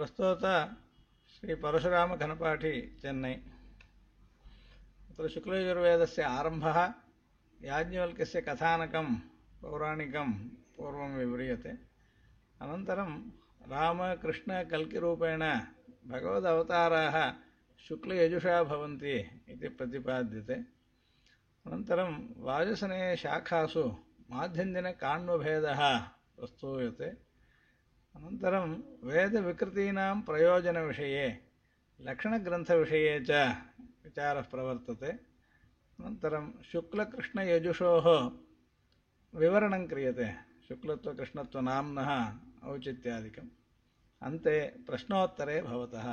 प्रस्तोत श्रीपरशुरामघनपाठी चेन्नै तत्र शुक्लयजुर्वेदस्य आरम्भः याज्ञवल्क्यस्य कथानकं पौराणिकं पूर्वं विव्रियते अनन्तरं रामकृष्णकल्किरूपेण भगवदवताराः शुक्लयजुषा भवन्ति इति प्रतिपाद्यते अनन्तरं वायुसनेयशाखासु माध्यन्दिनकाण्वभेदः प्रस्तूयते अनन्तरं वेदविकृतीनां प्रयोजनविषये लक्षणग्रन्थविषये च विचारः प्रवर्तते अनन्तरं शुक्लकृष्णयजुषोः विवरणं क्रियते शुक्लत्वकृष्णत्वनाम्नः औचित्यादिकम् अन्ते प्रश्नोत्तरे भवतः